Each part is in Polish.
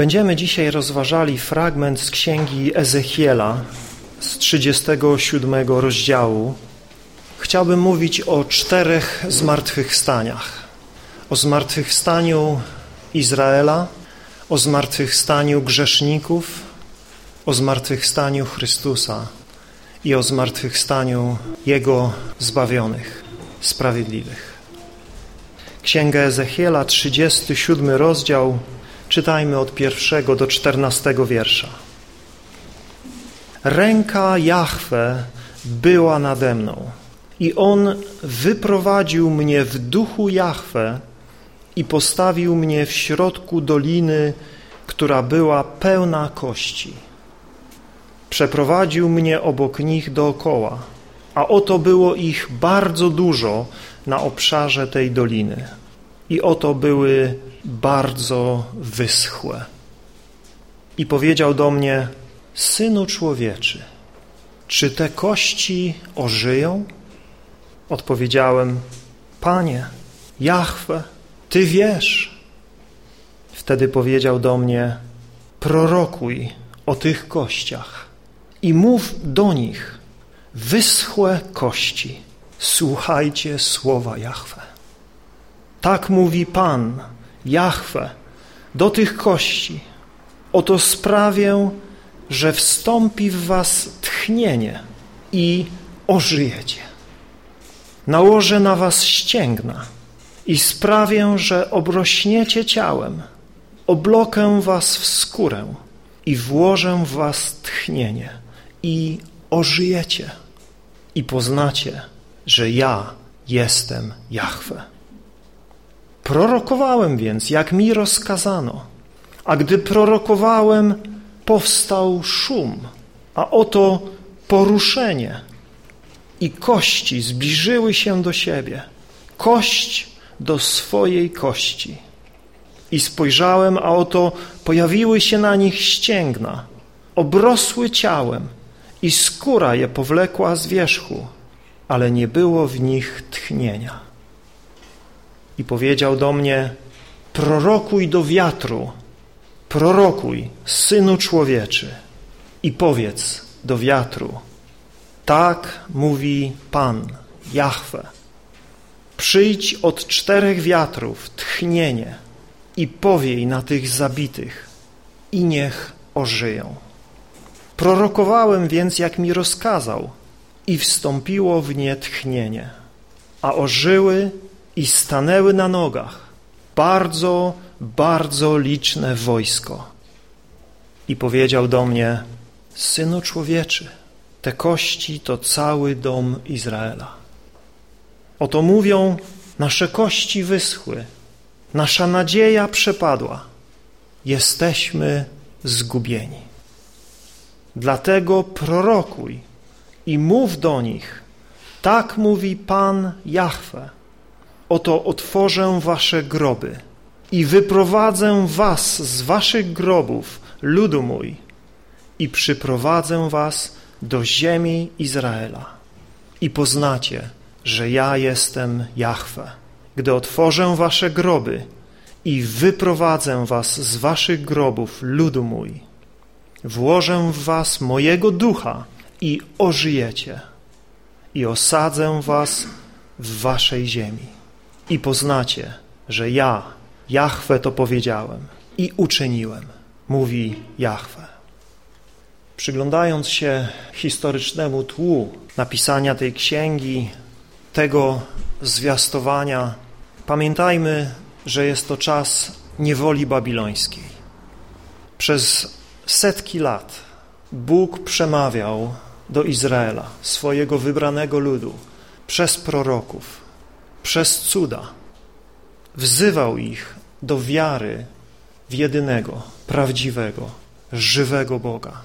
Będziemy dzisiaj rozważali fragment z księgi Ezechiela z 37 rozdziału. Chciałbym mówić o czterech zmartwychwstaniach. O zmartwychwstaniu Izraela, o zmartwychwstaniu grzeszników, o zmartwychwstaniu Chrystusa i o zmartwychwstaniu Jego zbawionych, sprawiedliwych. Księga Ezechiela, 37 rozdział, czytajmy od pierwszego do czternastego wiersza. Ręka Jahwe była nade mną i On wyprowadził mnie w duchu Jahwe i postawił mnie w środku doliny, która była pełna kości. Przeprowadził mnie obok nich dookoła, a oto było ich bardzo dużo na obszarze tej doliny. I oto były bardzo wyschłe. I powiedział do mnie, Synu człowieczy, czy te kości ożyją? Odpowiedziałem, Panie, Jahwe, Ty wiesz. Wtedy powiedział do mnie, prorokuj o tych kościach i mów do nich, wyschłe kości, słuchajcie słowa Jahwe. Tak mówi Pan, Jahwe, do tych kości, oto sprawię, że wstąpi w was tchnienie i ożyjecie. Nałożę na was ścięgna i sprawię, że obrośniecie ciałem, oblokę was w skórę i włożę w was tchnienie i ożyjecie i poznacie, że ja jestem Jahwe. Prorokowałem więc, jak mi rozkazano, a gdy prorokowałem, powstał szum, a oto poruszenie i kości zbliżyły się do siebie, kość do swojej kości. I spojrzałem, a oto pojawiły się na nich ścięgna, obrosły ciałem i skóra je powlekła z wierzchu, ale nie było w nich tchnienia. I powiedział do mnie, prorokuj do wiatru, prorokuj, synu człowieczy, i powiedz do wiatru, tak mówi Pan, Jahwe, przyjdź od czterech wiatrów, tchnienie i powiej na tych zabitych i niech ożyją. Prorokowałem więc, jak mi rozkazał i wstąpiło w nie tchnienie, a ożyły i stanęły na nogach bardzo, bardzo liczne wojsko. I powiedział do mnie, Synu człowieczy, te kości to cały dom Izraela. Oto mówią, nasze kości wyschły, nasza nadzieja przepadła, jesteśmy zgubieni. Dlatego prorokuj i mów do nich, tak mówi Pan Jahwe, oto otworzę wasze groby i wyprowadzę was z waszych grobów, ludu mój, i przyprowadzę was do ziemi Izraela. I poznacie, że ja jestem Jahwe, gdy otworzę wasze groby i wyprowadzę was z waszych grobów, ludu mój. Włożę w was mojego ducha i ożyjecie i osadzę was w waszej ziemi. I poznacie, że ja, Jahwe, to powiedziałem i uczyniłem, mówi Jahwe. Przyglądając się historycznemu tłu napisania tej księgi, tego zwiastowania, pamiętajmy, że jest to czas niewoli babilońskiej. Przez setki lat Bóg przemawiał do Izraela, swojego wybranego ludu, przez proroków, przez cuda. Wzywał ich do wiary w jedynego, prawdziwego, żywego Boga.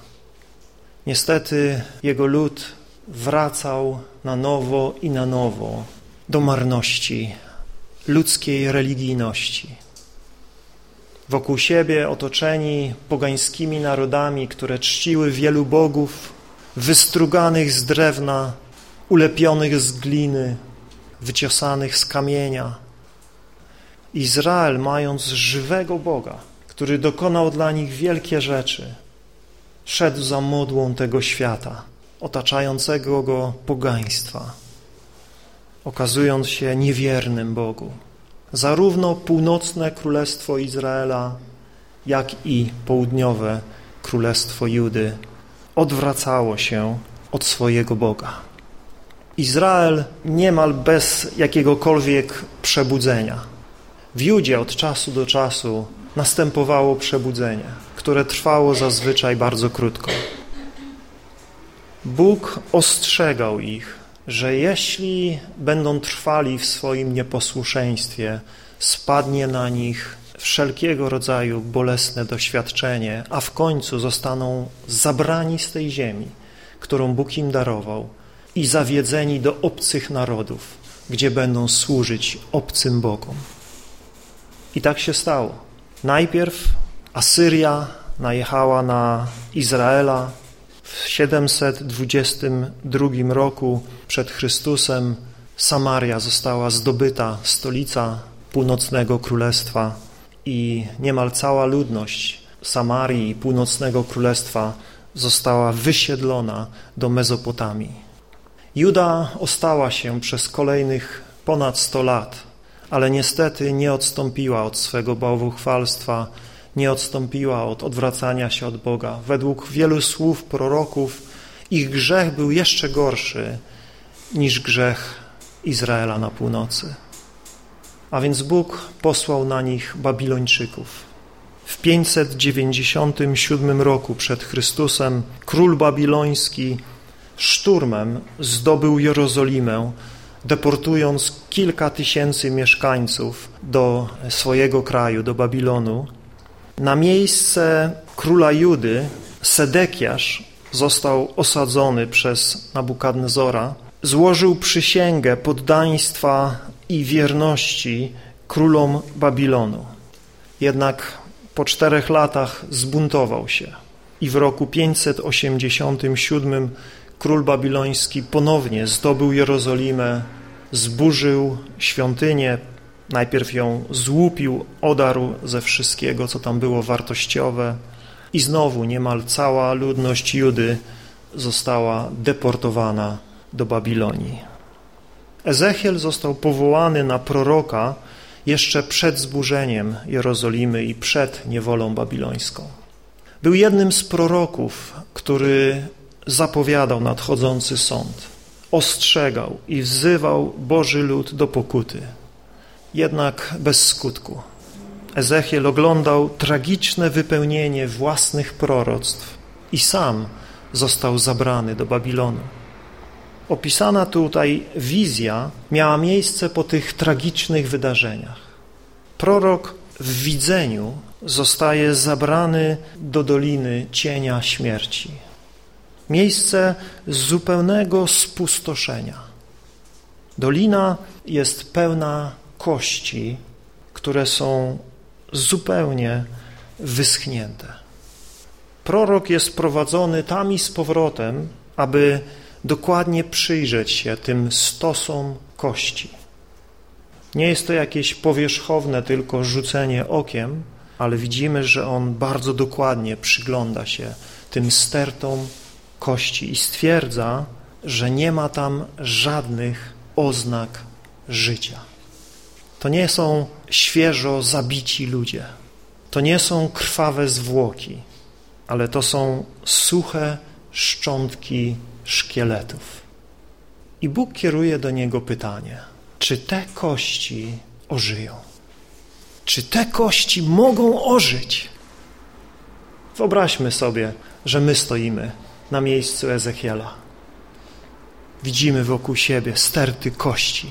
Niestety jego lud wracał na nowo i na nowo do marności, ludzkiej religijności. Wokół siebie otoczeni pogańskimi narodami, które czciły wielu bogów, wystruganych z drewna, ulepionych z gliny, wyciosanych z kamienia. Izrael, mając żywego Boga, który dokonał dla nich wielkie rzeczy, szedł za modłą tego świata, otaczającego go pogaństwa, okazując się niewiernym Bogu. Zarówno północne królestwo Izraela, jak i południowe królestwo Judy odwracało się od swojego Boga. Izrael niemal bez jakiegokolwiek przebudzenia. W Judzie od czasu do czasu następowało przebudzenie, które trwało zazwyczaj bardzo krótko. Bóg ostrzegał ich, że jeśli będą trwali w swoim nieposłuszeństwie, spadnie na nich wszelkiego rodzaju bolesne doświadczenie, a w końcu zostaną zabrani z tej ziemi, którą Bóg im darował i zawiedzeni do obcych narodów, gdzie będą służyć obcym Bogom. I tak się stało. Najpierw Asyria najechała na Izraela w 722 roku przed Chrystusem. Samaria została zdobyta, stolica północnego królestwa i niemal cała ludność Samarii i północnego królestwa została wysiedlona do Mezopotamii. Juda ostała się przez kolejnych ponad 100 lat, ale niestety nie odstąpiła od swego bałwochwalstwa, nie odstąpiła od odwracania się od Boga. Według wielu słów proroków ich grzech był jeszcze gorszy niż grzech Izraela na północy. A więc Bóg posłał na nich Babilończyków. W 597 roku przed Chrystusem król babiloński szturmem zdobył Jerozolimę, deportując kilka tysięcy mieszkańców do swojego kraju, do Babilonu. Na miejsce króla Judy Sedekiasz został osadzony przez Nabukadnezora, złożył przysięgę poddaństwa i wierności królom Babilonu. Jednak po czterech latach zbuntował się i w roku 587 król babiloński ponownie zdobył Jerozolimę, zburzył świątynię, najpierw ją złupił, odarł ze wszystkiego, co tam było wartościowe i znowu niemal cała ludność Judy została deportowana do Babilonii. Ezechiel został powołany na proroka jeszcze przed zburzeniem Jerozolimy i przed niewolą babilońską. Był jednym z proroków, który zapowiadał nadchodzący sąd, ostrzegał i wzywał Boży lud do pokuty, jednak bez skutku. Ezechiel oglądał tragiczne wypełnienie własnych proroctw i sam został zabrany do Babilonu. Opisana tutaj wizja miała miejsce po tych tragicznych wydarzeniach. Prorok w widzeniu zostaje zabrany do doliny cienia śmierci. Miejsce zupełnego spustoszenia. Dolina jest pełna kości, które są zupełnie wyschnięte. Prorok jest prowadzony tam i z powrotem, aby dokładnie przyjrzeć się tym stosom kości. Nie jest to jakieś powierzchowne tylko rzucenie okiem, ale widzimy, że on bardzo dokładnie przygląda się tym stertom kości i stwierdza, że nie ma tam żadnych oznak życia. To nie są świeżo zabici ludzie, to nie są krwawe zwłoki, ale to są suche szczątki szkieletów. I Bóg kieruje do niego pytanie, czy te kości ożyją? Czy te kości mogą ożyć? Wyobraźmy sobie, że my stoimy na miejscu Ezechiela. Widzimy wokół siebie sterty kości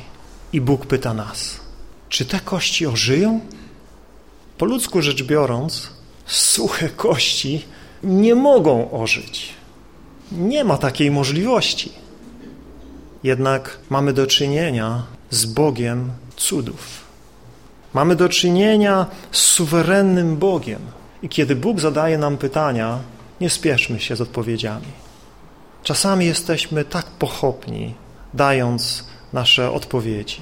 i Bóg pyta nas, czy te kości ożyją? Po ludzku rzecz biorąc, suche kości nie mogą ożyć. Nie ma takiej możliwości. Jednak mamy do czynienia z Bogiem cudów. Mamy do czynienia z suwerennym Bogiem. I kiedy Bóg zadaje nam pytania, nie spieszmy się z odpowiedziami. Czasami jesteśmy tak pochopni, dając nasze odpowiedzi.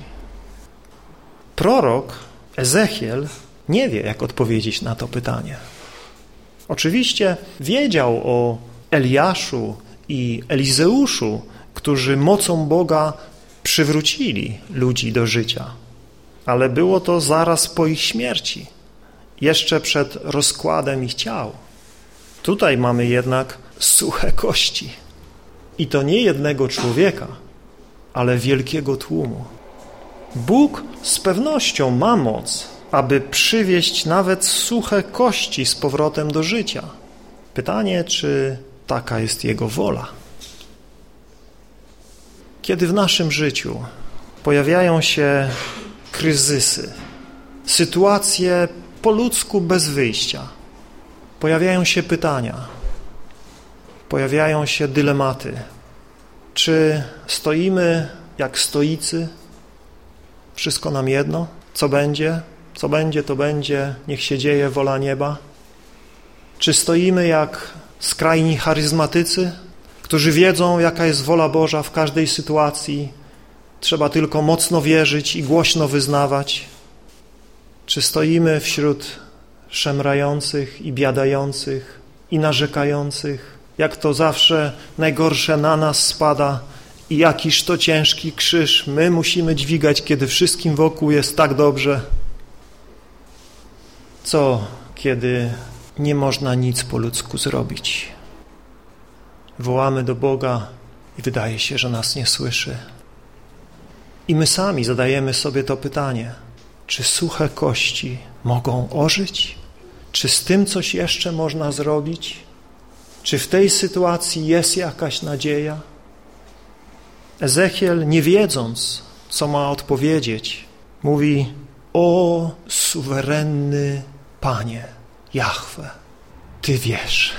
Prorok Ezechiel nie wie, jak odpowiedzieć na to pytanie. Oczywiście wiedział o Eliaszu i Elizeuszu, którzy mocą Boga przywrócili ludzi do życia, ale było to zaraz po ich śmierci, jeszcze przed rozkładem ich ciał. Tutaj mamy jednak suche kości. I to nie jednego człowieka, ale wielkiego tłumu. Bóg z pewnością ma moc, aby przywieść nawet suche kości z powrotem do życia. Pytanie, czy taka jest Jego wola? Kiedy w naszym życiu pojawiają się kryzysy, sytuacje po ludzku bez wyjścia, pojawiają się pytania, pojawiają się dylematy. Czy stoimy jak stoicy? Wszystko nam jedno? Co będzie? Co będzie, to będzie. Niech się dzieje wola nieba. Czy stoimy jak skrajni charyzmatycy, którzy wiedzą, jaka jest wola Boża w każdej sytuacji? Trzeba tylko mocno wierzyć i głośno wyznawać. Czy stoimy wśród szemrających i biadających i narzekających, jak to zawsze najgorsze na nas spada i jakiż to ciężki krzyż my musimy dźwigać, kiedy wszystkim wokół jest tak dobrze. Co, kiedy nie można nic po ludzku zrobić? Wołamy do Boga i wydaje się, że nas nie słyszy. I my sami zadajemy sobie to pytanie, czy suche kości mogą ożyć? Czy z tym coś jeszcze można zrobić? Czy w tej sytuacji jest jakaś nadzieja? Ezechiel, nie wiedząc, co ma odpowiedzieć, mówi: O suwerenny Panie, Jahwe, Ty wiesz.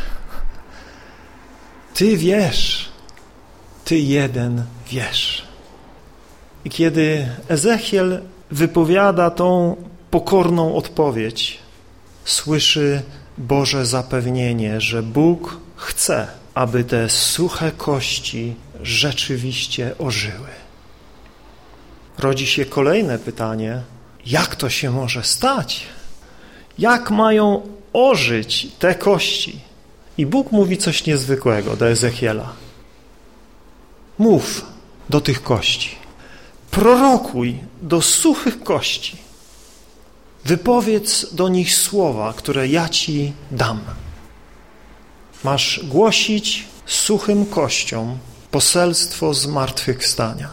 Ty wiesz. Ty jeden wiesz. I kiedy Ezechiel wypowiada tą pokorną odpowiedź, słyszy Boże zapewnienie, że Bóg chce, aby te suche kości rzeczywiście ożyły. Rodzi się kolejne pytanie, jak to się może stać? Jak mają ożyć te kości? I Bóg mówi coś niezwykłego do Ezechiela. Mów do tych kości, prorokuj do suchych kości, wypowiedz do nich słowa, które ja ci dam. Masz głosić suchym kościom poselstwo zmartwychwstania.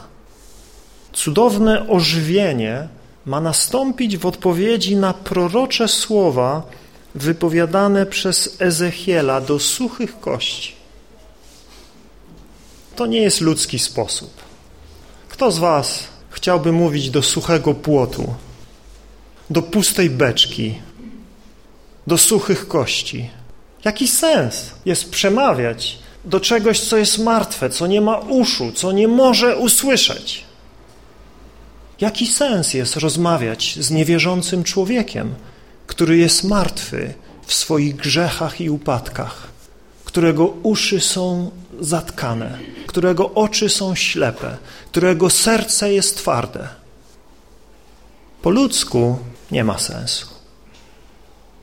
Cudowne ożywienie ma nastąpić w odpowiedzi na prorocze słowa wypowiadane przez Ezechiela do suchych kości. To nie jest ludzki sposób. Kto z was chciałby mówić do suchego płotu, do pustej beczki, do suchych kości? Jaki sens jest przemawiać do czegoś, co jest martwe, co nie ma uszu, co nie może usłyszeć? Jaki sens jest rozmawiać z niewierzącym człowiekiem, który jest martwy w swoich grzechach i upadkach, którego uszy są zatkane, którego oczy są ślepe, którego serce jest twarde? Po ludzku nie ma sensu.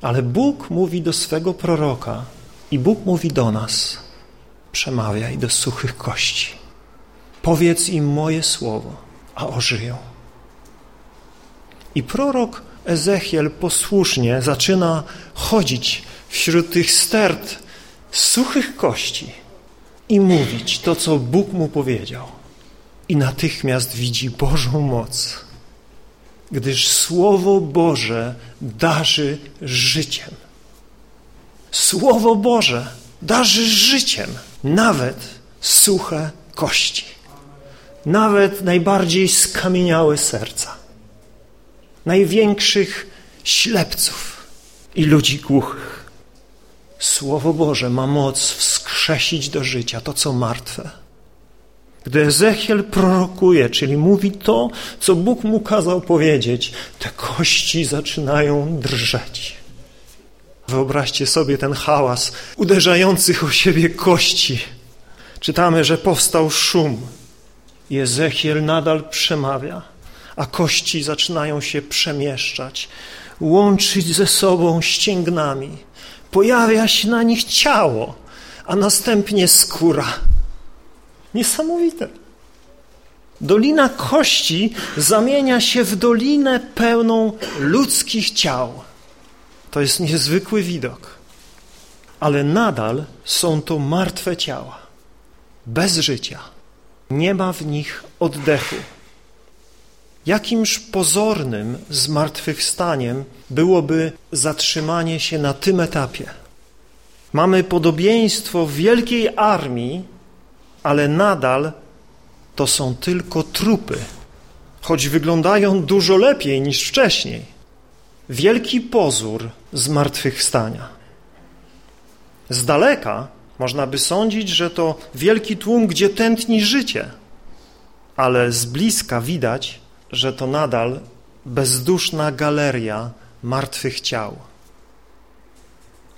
Ale Bóg mówi do swego proroka i Bóg mówi do nas, przemawiaj do suchych kości. Powiedz im moje słowo, a ożyją. I prorok Ezechiel posłusznie zaczyna chodzić wśród tych stert suchych kości i mówić to, co Bóg mu powiedział. I natychmiast widzi Bożą moc, gdyż Słowo Boże darzy życiem. Słowo Boże darzy życiem nawet suche kości, nawet najbardziej skamieniałe serca największych ślepców i ludzi głuchych. Słowo Boże ma moc wskrzesić do życia to, co martwe. Gdy Ezechiel prorokuje, czyli mówi to, co Bóg mu kazał powiedzieć, te kości zaczynają drżeć. Wyobraźcie sobie ten hałas uderzających o siebie kości. Czytamy, że powstał szum Ezechiel nadal przemawia a kości zaczynają się przemieszczać. łączyć ze sobą ścięgnami. Pojawia się na nich ciało, a następnie skóra. Niesamowite. Dolina kości zamienia się w dolinę pełną ludzkich ciał. To jest niezwykły widok. Ale nadal są to martwe ciała, bez życia. Nie ma w nich oddechu. Jakimż pozornym zmartwychwstaniem byłoby zatrzymanie się na tym etapie. Mamy podobieństwo wielkiej armii, ale nadal to są tylko trupy, choć wyglądają dużo lepiej niż wcześniej. Wielki pozór zmartwychwstania. Z daleka można by sądzić, że to wielki tłum, gdzie tętni życie, ale z bliska widać, że to nadal bezduszna galeria martwych ciał.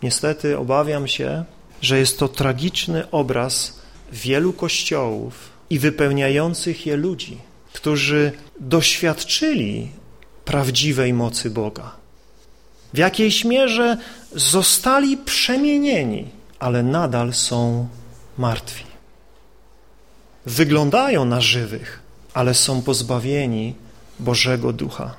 Niestety obawiam się, że jest to tragiczny obraz wielu kościołów i wypełniających je ludzi, którzy doświadczyli prawdziwej mocy Boga. W jakiejś mierze zostali przemienieni, ale nadal są martwi. Wyglądają na żywych, ale są pozbawieni Bożego Ducha.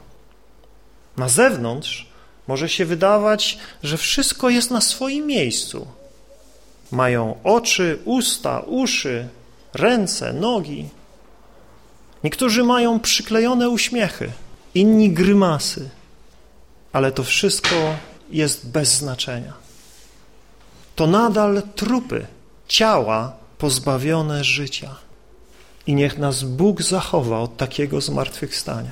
Na zewnątrz może się wydawać, że wszystko jest na swoim miejscu. Mają oczy, usta, uszy, ręce, nogi. Niektórzy mają przyklejone uśmiechy, inni grymasy, ale to wszystko jest bez znaczenia. To nadal trupy, ciała pozbawione życia. I niech nas Bóg zachowa od takiego zmartwychwstania.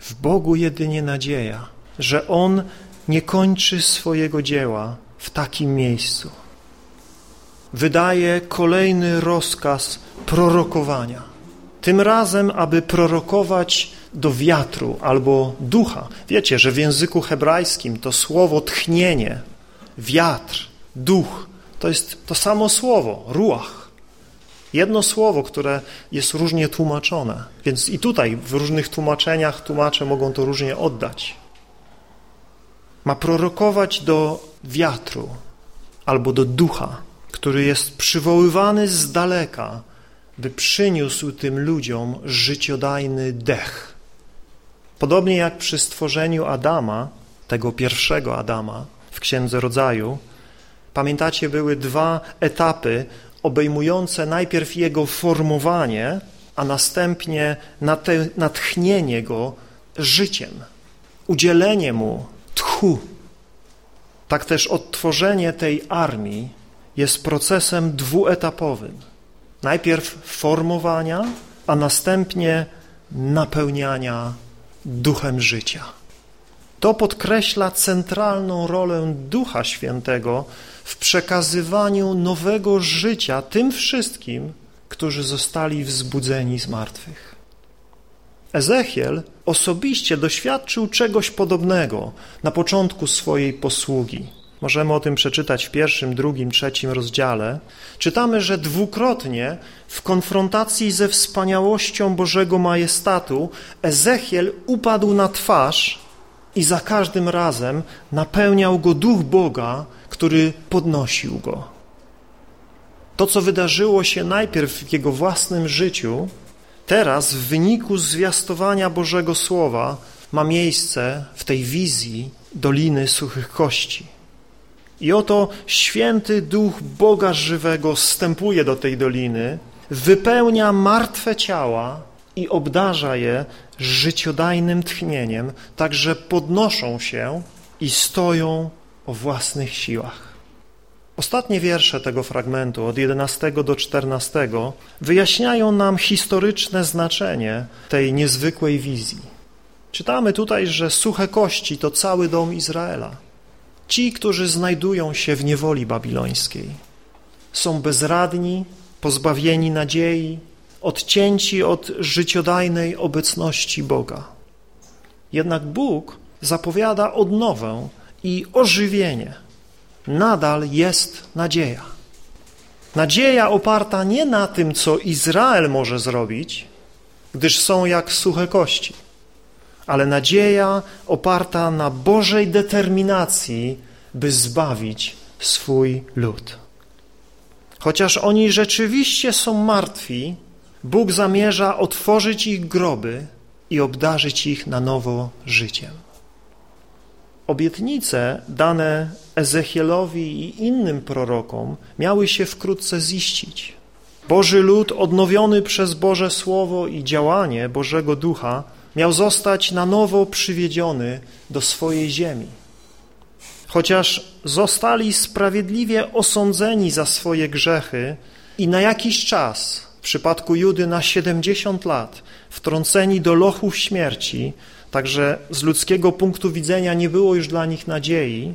W Bogu jedynie nadzieja, że On nie kończy swojego dzieła w takim miejscu. Wydaje kolejny rozkaz prorokowania. Tym razem, aby prorokować do wiatru albo ducha. Wiecie, że w języku hebrajskim to słowo tchnienie, wiatr, duch, to jest to samo słowo, ruach. Jedno słowo, które jest różnie tłumaczone. Więc i tutaj w różnych tłumaczeniach tłumacze mogą to różnie oddać. Ma prorokować do wiatru albo do ducha, który jest przywoływany z daleka, by przyniósł tym ludziom życiodajny dech. Podobnie jak przy stworzeniu Adama, tego pierwszego Adama w Księdze Rodzaju, pamiętacie, były dwa etapy obejmujące najpierw jego formowanie, a następnie natchnienie go życiem, udzielenie mu tchu. Tak też odtworzenie tej armii jest procesem dwuetapowym. Najpierw formowania, a następnie napełniania duchem życia. To podkreśla centralną rolę Ducha Świętego w przekazywaniu nowego życia tym wszystkim, którzy zostali wzbudzeni z martwych. Ezechiel osobiście doświadczył czegoś podobnego na początku swojej posługi. Możemy o tym przeczytać w pierwszym, drugim, trzecim rozdziale. Czytamy, że dwukrotnie w konfrontacji ze wspaniałością Bożego majestatu Ezechiel upadł na twarz i za każdym razem napełniał go duch Boga, który podnosił go. To, co wydarzyło się najpierw w jego własnym życiu, teraz w wyniku zwiastowania Bożego Słowa ma miejsce w tej wizji Doliny Suchych Kości. I oto święty duch Boga żywego wstępuje do tej doliny, wypełnia martwe ciała i obdarza je życiodajnym tchnieniem, tak że podnoszą się i stoją o własnych siłach. Ostatnie wiersze tego fragmentu, od 11 do 14, wyjaśniają nam historyczne znaczenie tej niezwykłej wizji. Czytamy tutaj, że suche kości to cały dom Izraela. Ci, którzy znajdują się w niewoli babilońskiej, są bezradni, pozbawieni nadziei, odcięci od życiodajnej obecności Boga. Jednak Bóg zapowiada odnowę i ożywienie. Nadal jest nadzieja. Nadzieja oparta nie na tym, co Izrael może zrobić, gdyż są jak suche kości, ale nadzieja oparta na Bożej determinacji, by zbawić swój lud. Chociaż oni rzeczywiście są martwi, Bóg zamierza otworzyć ich groby i obdarzyć ich na nowo życiem. Obietnice dane Ezechielowi i innym prorokom miały się wkrótce ziścić. Boży lud odnowiony przez Boże Słowo i działanie Bożego Ducha miał zostać na nowo przywiedziony do swojej ziemi. Chociaż zostali sprawiedliwie osądzeni za swoje grzechy i na jakiś czas, w przypadku Judy na 70 lat, wtrąceni do lochów śmierci, także z ludzkiego punktu widzenia nie było już dla nich nadziei,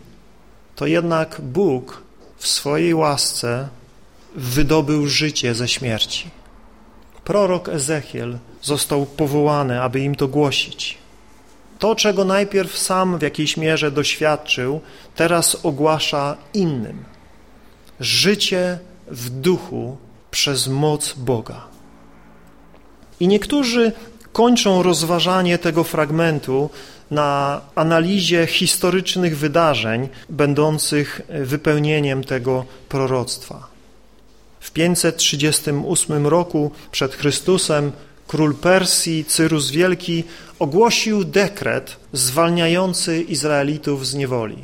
to jednak Bóg w swojej łasce wydobył życie ze śmierci. Prorok Ezechiel został powołany, aby im to głosić. To, czego najpierw sam w jakiejś mierze doświadczył, teraz ogłasza innym. Życie w duchu przez moc Boga. I niektórzy kończą rozważanie tego fragmentu na analizie historycznych wydarzeń będących wypełnieniem tego proroctwa. W 538 roku przed Chrystusem król Persji Cyrus Wielki ogłosił dekret zwalniający Izraelitów z niewoli.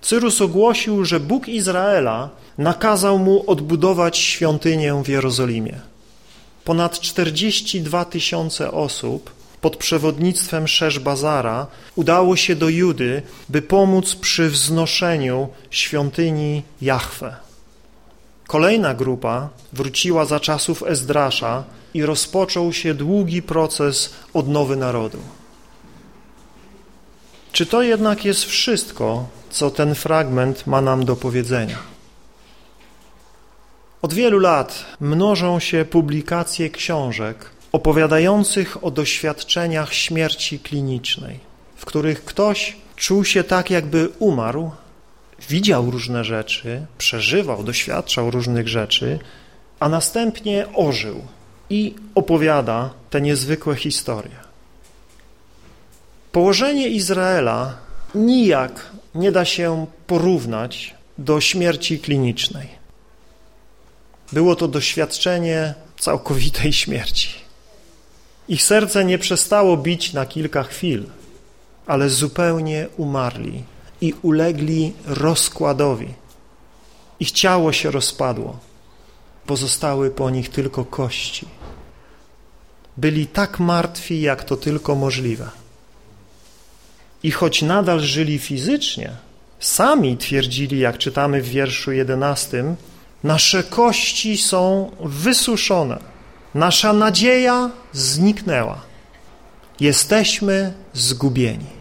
Cyrus ogłosił, że Bóg Izraela nakazał mu odbudować świątynię w Jerozolimie. Ponad 42 tysiące osób pod przewodnictwem Szeszbazara udało się do Judy, by pomóc przy wznoszeniu świątyni Jahwe. Kolejna grupa wróciła za czasów Ezdrasza i rozpoczął się długi proces odnowy narodu. Czy to jednak jest wszystko, co ten fragment ma nam do powiedzenia? Od wielu lat mnożą się publikacje książek opowiadających o doświadczeniach śmierci klinicznej, w których ktoś czuł się tak, jakby umarł, widział różne rzeczy, przeżywał, doświadczał różnych rzeczy, a następnie ożył i opowiada te niezwykłe historie. Położenie Izraela nijak nie da się porównać do śmierci klinicznej. Było to doświadczenie całkowitej śmierci. Ich serce nie przestało bić na kilka chwil, ale zupełnie umarli i ulegli rozkładowi. Ich ciało się rozpadło, pozostały po nich tylko kości. Byli tak martwi, jak to tylko możliwe. I choć nadal żyli fizycznie, sami twierdzili, jak czytamy w wierszu jedenastym, nasze kości są wysuszone, nasza nadzieja zniknęła, jesteśmy zgubieni.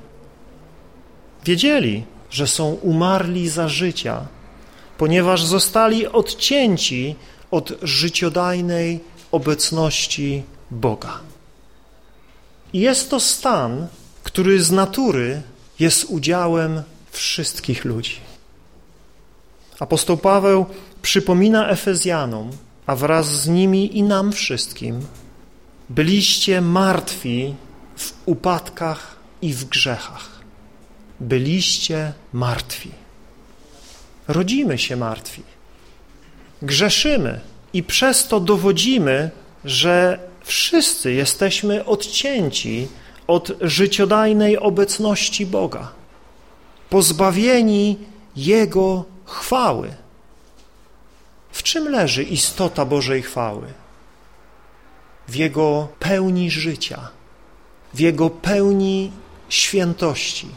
Wiedzieli, że są umarli za życia, ponieważ zostali odcięci od życiodajnej obecności Boga. I jest to stan, który z natury jest udziałem wszystkich ludzi. Apostoł Paweł przypomina Efezjanom, a wraz z nimi i nam wszystkim, byliście martwi w upadkach i w grzechach. Byliście martwi. Rodzimy się martwi. Grzeszymy i przez to dowodzimy, że wszyscy jesteśmy odcięci od życiodajnej obecności Boga, pozbawieni Jego chwały. W czym leży istota Bożej chwały? W Jego pełni życia, w Jego pełni świętości,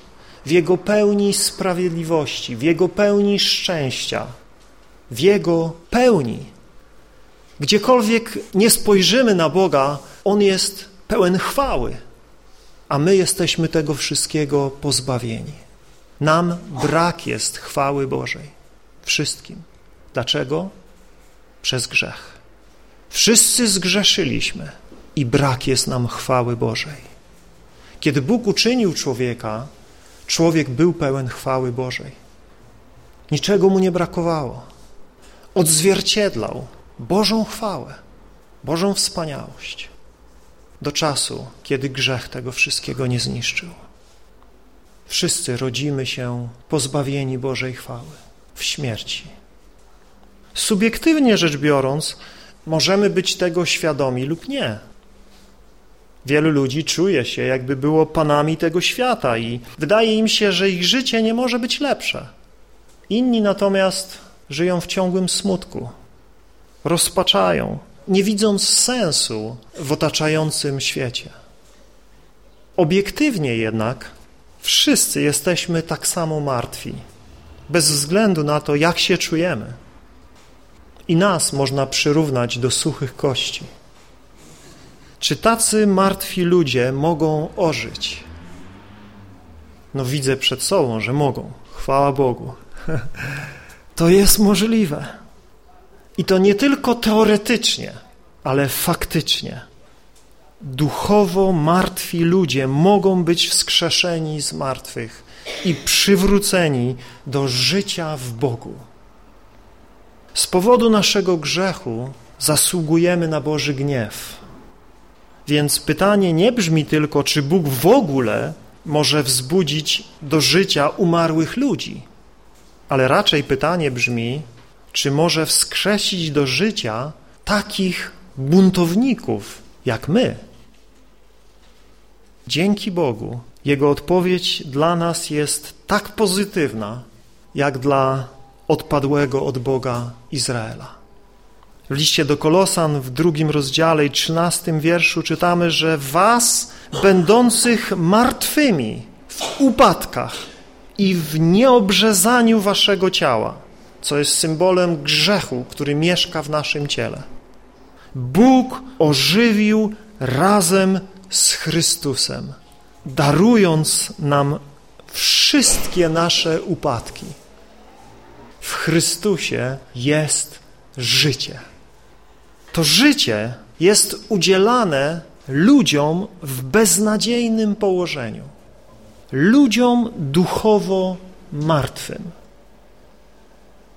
w Jego pełni sprawiedliwości, w Jego pełni szczęścia, w Jego pełni. Gdziekolwiek nie spojrzymy na Boga, On jest pełen chwały, a my jesteśmy tego wszystkiego pozbawieni. Nam brak jest chwały Bożej. Wszystkim. Dlaczego? Przez grzech. Wszyscy zgrzeszyliśmy i brak jest nam chwały Bożej. Kiedy Bóg uczynił człowieka, człowiek był pełen chwały Bożej. Niczego mu nie brakowało. Odzwierciedlał Bożą chwałę, Bożą wspaniałość. do czasu, kiedy grzech tego wszystkiego nie zniszczył. Wszyscy rodzimy się pozbawieni Bożej chwały w śmierci. Subiektywnie rzecz biorąc, możemy być tego świadomi lub nie. Wielu ludzi czuje się, jakby było panami tego świata i wydaje im się, że ich życie nie może być lepsze. Inni natomiast żyją w ciągłym smutku, rozpaczają, nie widząc sensu w otaczającym świecie. Obiektywnie jednak wszyscy jesteśmy tak samo martwi, bez względu na to, jak się czujemy. I nas można przyrównać do suchych kości. Czy tacy martwi ludzie mogą ożyć? No widzę przed sobą, że mogą. Chwała Bogu. To jest możliwe. I to nie tylko teoretycznie, ale faktycznie. Duchowo martwi ludzie mogą być wskrzeszeni z martwych i przywróceni do życia w Bogu. Z powodu naszego grzechu zasługujemy na Boży gniew. Więc pytanie nie brzmi tylko, czy Bóg w ogóle może wzbudzić do życia umarłych ludzi, ale raczej pytanie brzmi, czy może wskrzesić do życia takich buntowników jak my. Dzięki Bogu Jego odpowiedź dla nas jest tak pozytywna, jak dla odpadłego od Boga Izraela. W liście do Kolosan w drugim rozdziale i trzynastym wierszu czytamy, że was, będących martwymi w upadkach i w nieobrzezaniu waszego ciała, co jest symbolem grzechu, który mieszka w naszym ciele, Bóg ożywił razem z Chrystusem, darując nam wszystkie nasze upadki. W Chrystusie jest życie. To życie jest udzielane ludziom w beznadziejnym położeniu, ludziom duchowo martwym.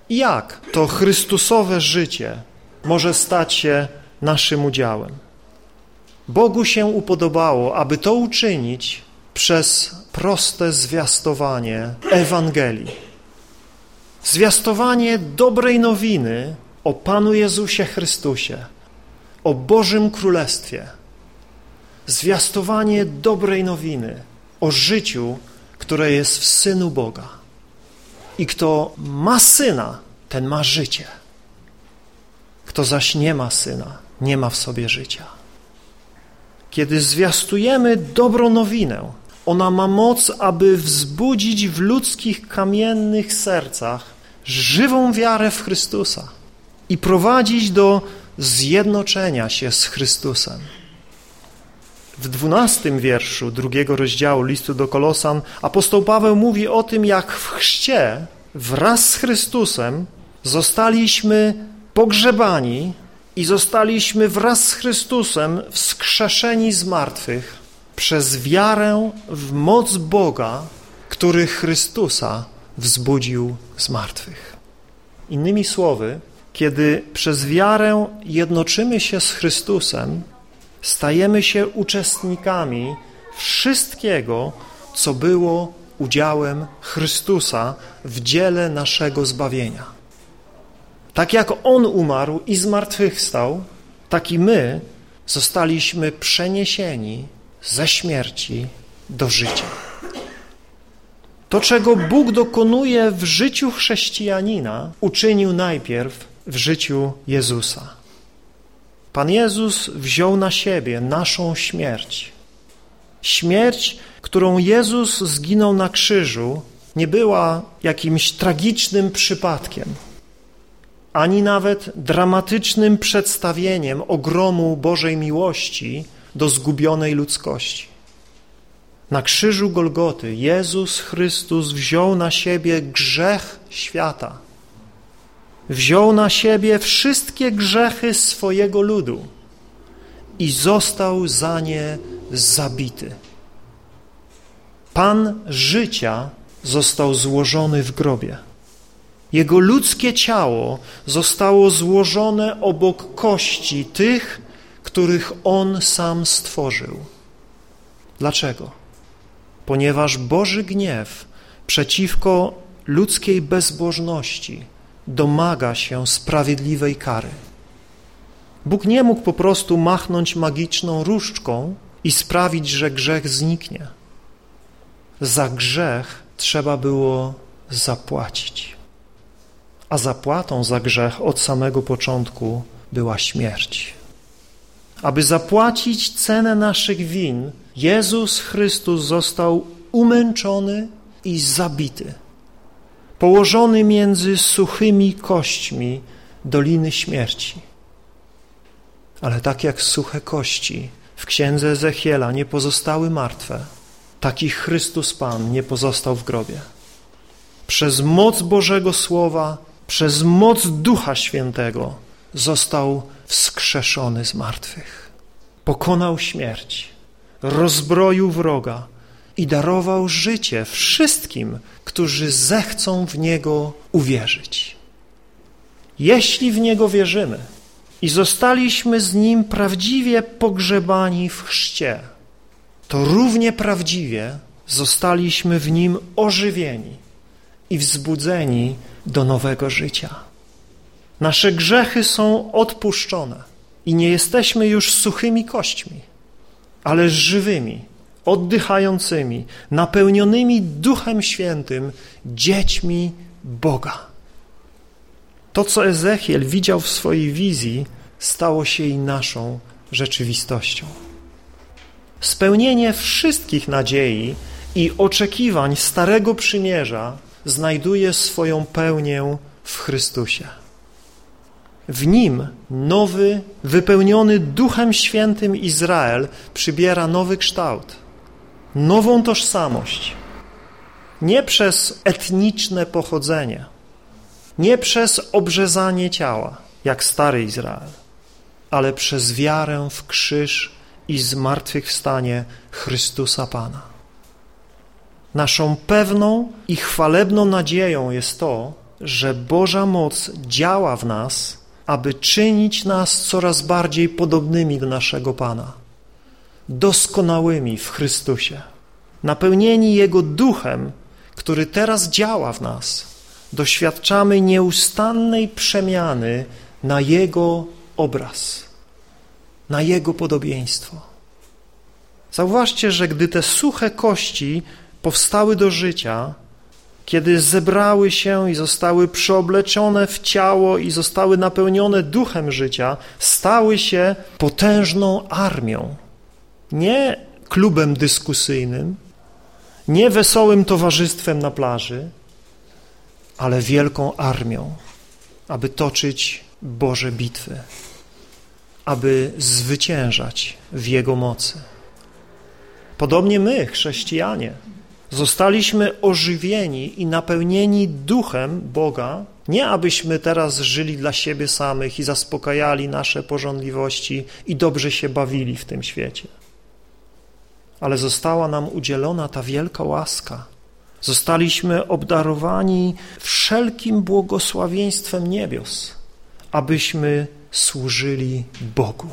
Jak to Chrystusowe życie może stać się naszym udziałem? Bogu się upodobało, aby to uczynić przez proste zwiastowanie Ewangelii. Zwiastowanie dobrej nowiny o Panu Jezusie Chrystusie, o Bożym Królestwie, zwiastowanie dobrej nowiny o życiu, które jest w Synu Boga. I kto ma Syna, ten ma życie. Kto zaś nie ma Syna, nie ma w sobie życia. Kiedy zwiastujemy dobrą nowinę, ona ma moc, aby wzbudzić w ludzkich kamiennych sercach żywą wiarę w Chrystusa i prowadzić do zjednoczenia się z Chrystusem. W dwunastym wierszu drugiego rozdziału listu do Kolosan apostoł Paweł mówi o tym, jak w chrzcie wraz z Chrystusem zostaliśmy pogrzebani i zostaliśmy wraz z Chrystusem wskrzeszeni z martwych przez wiarę w moc Boga, który Chrystusa wzbudził z martwych. Innymi słowy, kiedy przez wiarę jednoczymy się z Chrystusem, stajemy się uczestnikami wszystkiego, co było udziałem Chrystusa w dziele naszego zbawienia. Tak jak On umarł i zmartwychwstał, tak i my zostaliśmy przeniesieni ze śmierci do życia. To, czego Bóg dokonuje w życiu chrześcijanina, uczynił najpierw w życiu Jezusa. Pan Jezus wziął na siebie naszą śmierć. Śmierć, którą Jezus zginął na krzyżu, nie była jakimś tragicznym przypadkiem, ani nawet dramatycznym przedstawieniem ogromu Bożej miłości do zgubionej ludzkości. Na krzyżu Golgoty Jezus Chrystus wziął na siebie grzech świata. Wziął na siebie wszystkie grzechy swojego ludu i został za nie zabity. Pan życia został złożony w grobie. Jego ludzkie ciało zostało złożone obok kości tych, których On sam stworzył. Dlaczego? Ponieważ Boży gniew przeciwko ludzkiej bezbożności domaga się sprawiedliwej kary. Bóg nie mógł po prostu machnąć magiczną różdżką i sprawić, że grzech zniknie. Za grzech trzeba było zapłacić. A zapłatą za grzech od samego początku była śmierć. Aby zapłacić cenę naszych win, Jezus Chrystus został umęczony i zabity, położony między suchymi kośćmi doliny śmierci. Ale tak jak suche kości w księdze Ezechiela nie pozostały martwe, taki Chrystus Pan nie pozostał w grobie. Przez moc Bożego Słowa, przez moc Ducha Świętego został wskrzeszony z martwych. Pokonał śmierć, rozbroił wroga i darował życie wszystkim, którzy zechcą w Niego uwierzyć. Jeśli w Niego wierzymy i zostaliśmy z Nim prawdziwie pogrzebani w chrzcie, to równie prawdziwie zostaliśmy w Nim ożywieni i wzbudzeni do nowego życia. Nasze grzechy są odpuszczone i nie jesteśmy już suchymi kośćmi, ale żywymi, oddychającymi, napełnionymi Duchem Świętym dziećmi Boga. To, co Ezechiel widział w swojej wizji, stało się i naszą rzeczywistością. Spełnienie wszystkich nadziei i oczekiwań Starego Przymierza znajduje swoją pełnię w Chrystusie. W nim nowy, wypełniony Duchem Świętym Izrael przybiera nowy kształt, nową tożsamość. Nie przez etniczne pochodzenie, nie przez obrzezanie ciała, jak stary Izrael, ale przez wiarę w krzyż i zmartwychwstanie Chrystusa Pana. Naszą pewną i chwalebną nadzieją jest to, że Boża moc działa w nas, aby czynić nas coraz bardziej podobnymi do naszego Pana, doskonałymi w Chrystusie, napełnieni Jego duchem, który teraz działa w nas. Doświadczamy nieustannej przemiany na Jego obraz, na Jego podobieństwo. Zauważcie, że gdy te suche kości powstały do życia, kiedy zebrały się i zostały przeobleczone w ciało i zostały napełnione duchem życia, stały się potężną armią. Nie klubem dyskusyjnym, nie wesołym towarzystwem na plaży, ale wielką armią, aby toczyć Boże bitwy, aby zwyciężać w Jego mocy. Podobnie my, chrześcijanie, Zostaliśmy ożywieni i napełnieni duchem Boga, nie abyśmy teraz żyli dla siebie samych i zaspokajali nasze porządliwości i dobrze się bawili w tym świecie. Ale została nam udzielona ta wielka łaska. Zostaliśmy obdarowani wszelkim błogosławieństwem niebios, abyśmy służyli Bogu,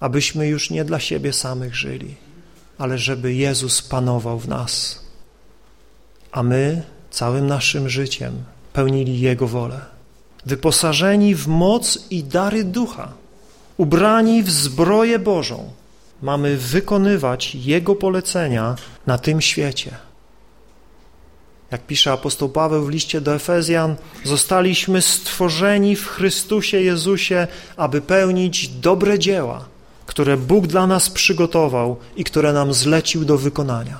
abyśmy już nie dla siebie samych żyli ale żeby Jezus panował w nas, a my całym naszym życiem pełnili Jego wolę. Wyposażeni w moc i dary ducha, ubrani w zbroję Bożą, mamy wykonywać Jego polecenia na tym świecie. Jak pisze apostoł Paweł w liście do Efezjan, zostaliśmy stworzeni w Chrystusie Jezusie, aby pełnić dobre dzieła, które Bóg dla nas przygotował i które nam zlecił do wykonania.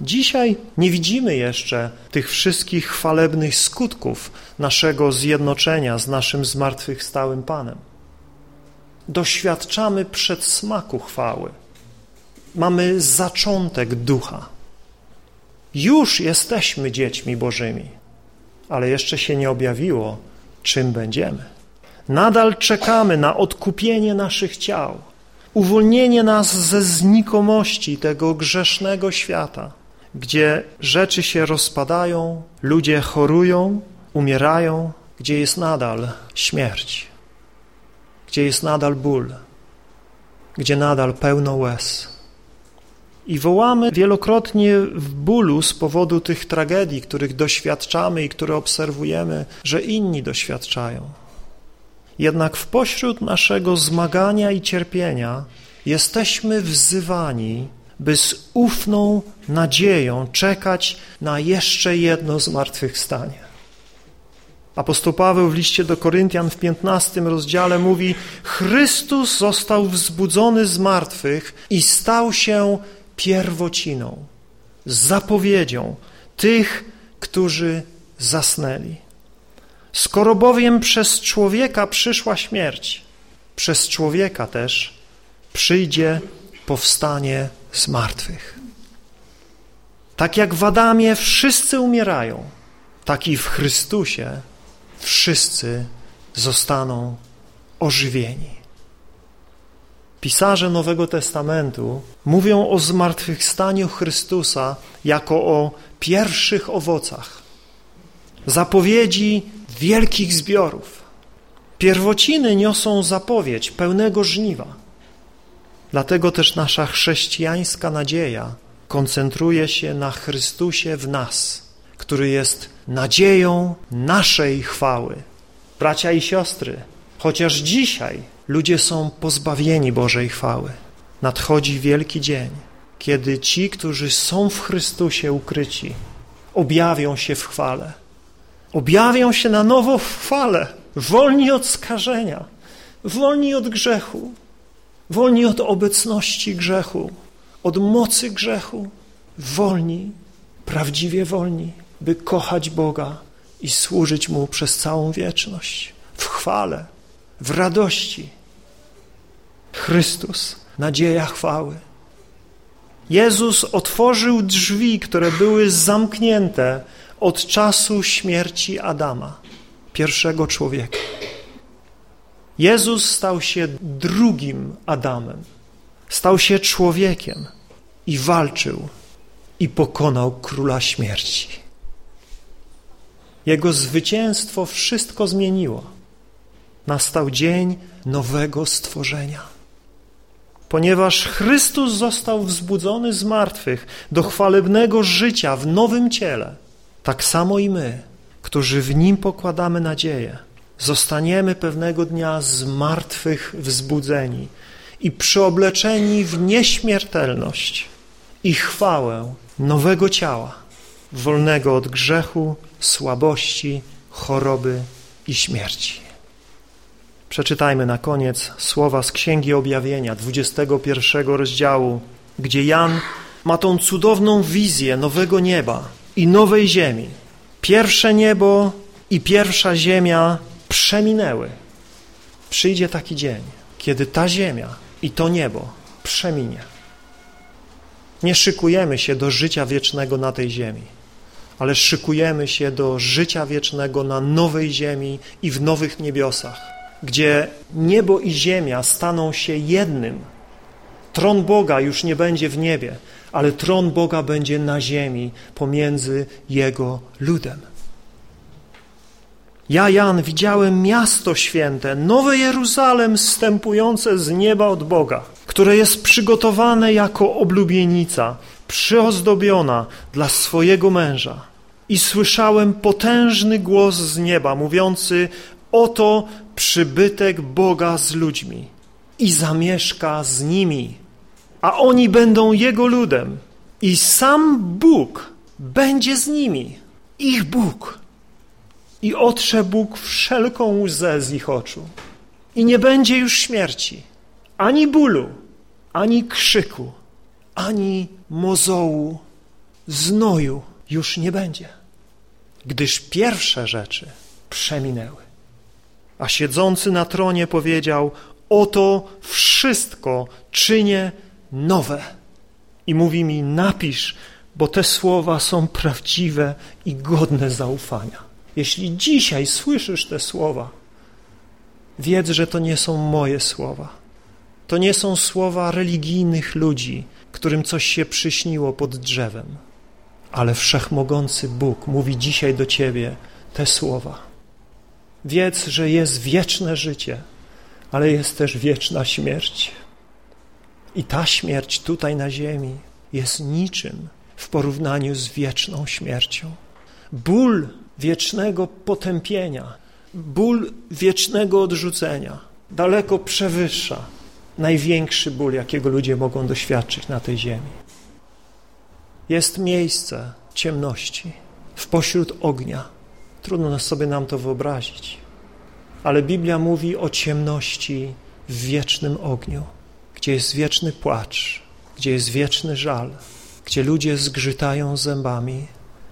Dzisiaj nie widzimy jeszcze tych wszystkich chwalebnych skutków naszego zjednoczenia z naszym zmartwychwstałym Panem. Doświadczamy przedsmaku chwały. Mamy zaczątek ducha. Już jesteśmy dziećmi Bożymi, ale jeszcze się nie objawiło, czym będziemy. Nadal czekamy na odkupienie naszych ciał, uwolnienie nas ze znikomości tego grzesznego świata, gdzie rzeczy się rozpadają, ludzie chorują, umierają, gdzie jest nadal śmierć, gdzie jest nadal ból, gdzie nadal pełno łez. I wołamy wielokrotnie w bólu z powodu tych tragedii, których doświadczamy i które obserwujemy, że inni doświadczają. Jednak w pośród naszego zmagania i cierpienia jesteśmy wzywani, by z ufną nadzieją czekać na jeszcze jedno zmartwychwstanie. Apostoł Paweł w liście do Koryntian w 15 rozdziale mówi Chrystus został wzbudzony z martwych i stał się pierwociną, zapowiedzią tych, którzy zasnęli. Skoro bowiem przez człowieka przyszła śmierć, przez człowieka też przyjdzie powstanie z martwych. Tak jak w Adamie wszyscy umierają, tak i w Chrystusie wszyscy zostaną ożywieni. Pisarze Nowego Testamentu mówią o zmartwychwstaniu Chrystusa jako o pierwszych owocach, zapowiedzi wielkich zbiorów. Pierwociny niosą zapowiedź pełnego żniwa. Dlatego też nasza chrześcijańska nadzieja koncentruje się na Chrystusie w nas, który jest nadzieją naszej chwały. Bracia i siostry, chociaż dzisiaj ludzie są pozbawieni Bożej chwały, nadchodzi wielki dzień, kiedy ci, którzy są w Chrystusie ukryci, objawią się w chwale. Objawią się na nowo w chwale, wolni od skażenia, wolni od grzechu, wolni od obecności grzechu, od mocy grzechu, wolni, prawdziwie wolni by kochać Boga i służyć Mu przez całą wieczność, w chwale, w radości. Chrystus, nadzieja chwały. Jezus otworzył drzwi, które były zamknięte od czasu śmierci Adama, pierwszego człowieka. Jezus stał się drugim Adamem, stał się człowiekiem i walczył i pokonał króla śmierci. Jego zwycięstwo wszystko zmieniło. Nastał dzień nowego stworzenia. Ponieważ Chrystus został wzbudzony z martwych do chwalebnego życia w nowym ciele, tak samo i my, którzy w Nim pokładamy nadzieję, zostaniemy pewnego dnia z martwych wzbudzeni i przyobleczeni w nieśmiertelność i chwałę nowego ciała, wolnego od grzechu, słabości, choroby i śmierci. Przeczytajmy na koniec słowa z Księgi Objawienia, 21 rozdziału, gdzie Jan ma tą cudowną wizję nowego nieba i nowej ziemi. Pierwsze niebo i pierwsza ziemia przeminęły. Przyjdzie taki dzień, kiedy ta ziemia i to niebo przeminie. Nie szykujemy się do życia wiecznego na tej ziemi ale szykujemy się do życia wiecznego na nowej ziemi i w nowych niebiosach, gdzie niebo i ziemia staną się jednym. Tron Boga już nie będzie w niebie, ale tron Boga będzie na ziemi pomiędzy Jego ludem. Ja, Jan, widziałem miasto święte, nowe Jeruzalem zstępujące z nieba od Boga, które jest przygotowane jako oblubienica, przyozdobiona dla swojego męża i słyszałem potężny głos z nieba mówiący oto przybytek Boga z ludźmi i zamieszka z nimi, a oni będą Jego ludem. I sam Bóg będzie z nimi, ich Bóg. I otrze Bóg wszelką łzę z ich oczu. I nie będzie już śmierci, ani bólu, ani krzyku, ani mozołu, znoju już nie będzie. Gdyż pierwsze rzeczy przeminęły. A siedzący na tronie powiedział, oto wszystko czynię nowe. I mówi mi, napisz, bo te słowa są prawdziwe i godne zaufania. Jeśli dzisiaj słyszysz te słowa, wiedz, że to nie są moje słowa. To nie są słowa religijnych ludzi, którym coś się przyśniło pod drzewem ale wszechmogący Bóg mówi dzisiaj do ciebie te słowa. Wiedz, że jest wieczne życie, ale jest też wieczna śmierć. I ta śmierć tutaj na ziemi jest niczym w porównaniu z wieczną śmiercią. Ból wiecznego potępienia, ból wiecznego odrzucenia daleko przewyższa największy ból, jakiego ludzie mogą doświadczyć na tej ziemi. Jest miejsce ciemności w pośród ognia. Trudno sobie nam to wyobrazić, ale Biblia mówi o ciemności w wiecznym ogniu, gdzie jest wieczny płacz, gdzie jest wieczny żal, gdzie ludzie zgrzytają zębami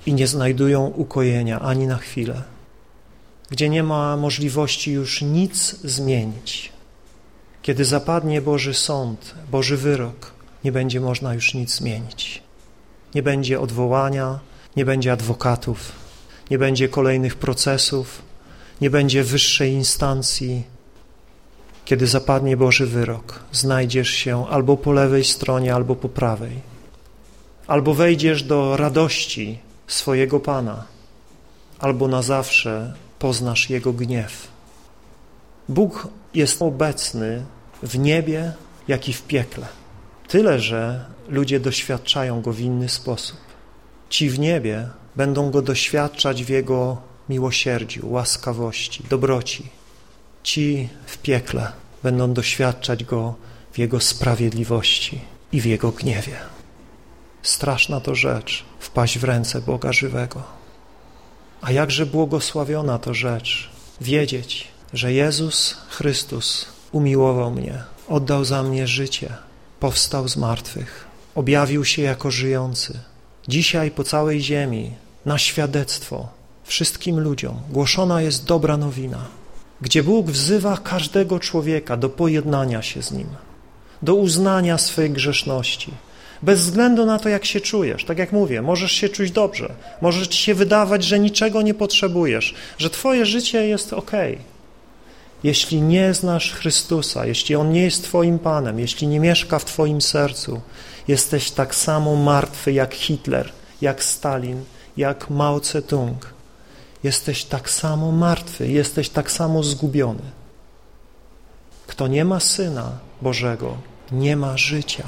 i nie znajdują ukojenia ani na chwilę, gdzie nie ma możliwości już nic zmienić. Kiedy zapadnie Boży sąd, Boży wyrok, nie będzie można już nic zmienić. Nie będzie odwołania, nie będzie adwokatów, nie będzie kolejnych procesów, nie będzie wyższej instancji. Kiedy zapadnie Boży wyrok, znajdziesz się albo po lewej stronie, albo po prawej. Albo wejdziesz do radości swojego Pana, albo na zawsze poznasz Jego gniew. Bóg jest obecny w niebie, jak i w piekle. Tyle, że ludzie doświadczają Go w inny sposób. Ci w niebie będą Go doświadczać w Jego miłosierdziu, łaskawości, dobroci. Ci w piekle będą doświadczać Go w Jego sprawiedliwości i w Jego gniewie. Straszna to rzecz wpaść w ręce Boga żywego. A jakże błogosławiona to rzecz wiedzieć, że Jezus Chrystus umiłował mnie, oddał za mnie życie, powstał z martwych, objawił się jako żyjący. Dzisiaj po całej ziemi na świadectwo wszystkim ludziom głoszona jest dobra nowina, gdzie Bóg wzywa każdego człowieka do pojednania się z Nim, do uznania swej grzeszności, bez względu na to, jak się czujesz. Tak jak mówię, możesz się czuć dobrze, możesz ci się wydawać, że niczego nie potrzebujesz, że twoje życie jest ok. Jeśli nie znasz Chrystusa, jeśli On nie jest Twoim Panem, jeśli nie mieszka w Twoim sercu, jesteś tak samo martwy jak Hitler, jak Stalin, jak Mao Tse-tung. Jesteś tak samo martwy, jesteś tak samo zgubiony. Kto nie ma Syna Bożego, nie ma życia.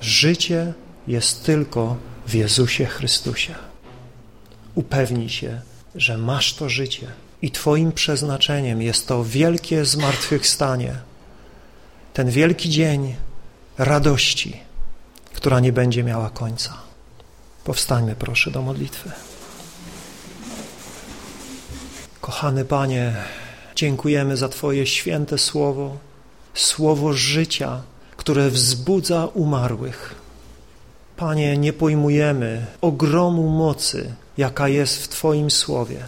Życie jest tylko w Jezusie Chrystusie. Upewnij się, że masz to życie i Twoim przeznaczeniem jest to wielkie zmartwychwstanie, ten wielki dzień radości, która nie będzie miała końca. Powstańmy proszę do modlitwy. Kochany Panie, dziękujemy za Twoje święte słowo, słowo życia, które wzbudza umarłych. Panie, nie pojmujemy ogromu mocy, jaka jest w Twoim słowie.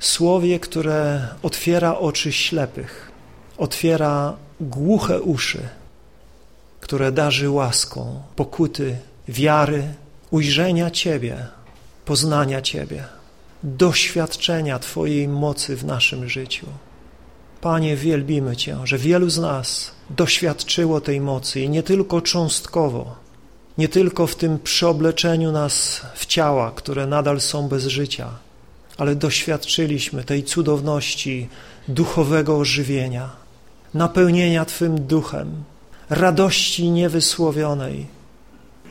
Słowie, które otwiera oczy ślepych, otwiera głuche uszy, które darzy łaską pokuty, wiary, ujrzenia Ciebie, poznania Ciebie, doświadczenia Twojej mocy w naszym życiu. Panie, wielbimy Cię, że wielu z nas doświadczyło tej mocy i nie tylko cząstkowo, nie tylko w tym przeobleczeniu nas w ciała, które nadal są bez życia, ale doświadczyliśmy tej cudowności duchowego ożywienia, napełnienia Twym duchem, radości niewysłowionej,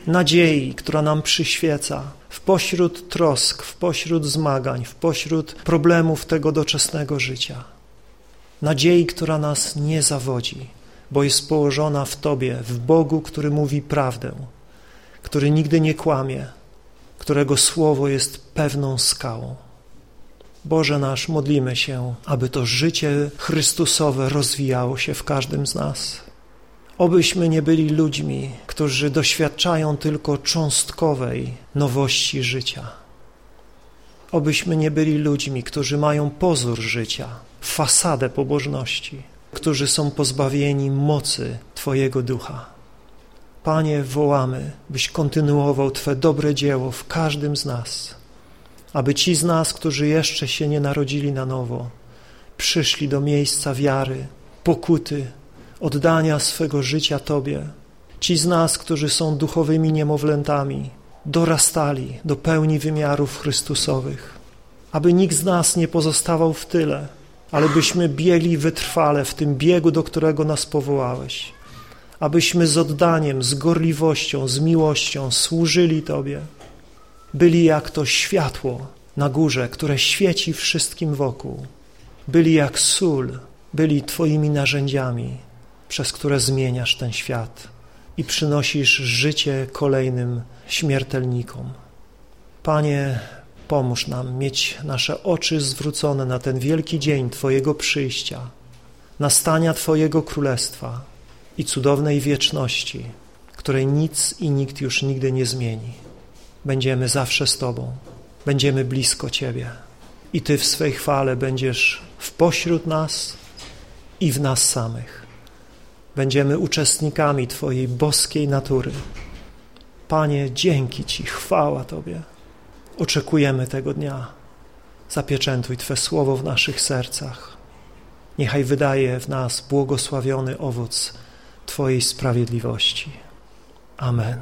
nadziei, która nam przyświeca w pośród trosk, w pośród zmagań, w pośród problemów tego doczesnego życia. Nadziei, która nas nie zawodzi, bo jest położona w Tobie, w Bogu, który mówi prawdę, który nigdy nie kłamie, którego słowo jest pewną skałą. Boże nasz, modlimy się, aby to życie Chrystusowe rozwijało się w każdym z nas. Obyśmy nie byli ludźmi, którzy doświadczają tylko cząstkowej nowości życia. Obyśmy nie byli ludźmi, którzy mają pozór życia, fasadę pobożności, którzy są pozbawieni mocy Twojego ducha. Panie, wołamy, byś kontynuował Twe dobre dzieło w każdym z nas aby ci z nas, którzy jeszcze się nie narodzili na nowo, przyszli do miejsca wiary, pokuty, oddania swego życia Tobie. Ci z nas, którzy są duchowymi niemowlętami, dorastali do pełni wymiarów Chrystusowych, aby nikt z nas nie pozostawał w tyle, ale byśmy biegli wytrwale w tym biegu, do którego nas powołałeś, abyśmy z oddaniem, z gorliwością, z miłością służyli Tobie, byli jak to światło na górze, które świeci wszystkim wokół, byli jak sól, byli Twoimi narzędziami, przez które zmieniasz ten świat i przynosisz życie kolejnym śmiertelnikom. Panie, pomóż nam mieć nasze oczy zwrócone na ten wielki dzień Twojego przyjścia, nastania Twojego królestwa i cudownej wieczności, której nic i nikt już nigdy nie zmieni. Będziemy zawsze z Tobą, będziemy blisko Ciebie i Ty w swej chwale będziesz w pośród nas i w nas samych. Będziemy uczestnikami Twojej boskiej natury. Panie, dzięki Ci, chwała Tobie. Oczekujemy tego dnia. Zapieczętuj Twe słowo w naszych sercach. Niechaj wydaje w nas błogosławiony owoc Twojej sprawiedliwości. Amen.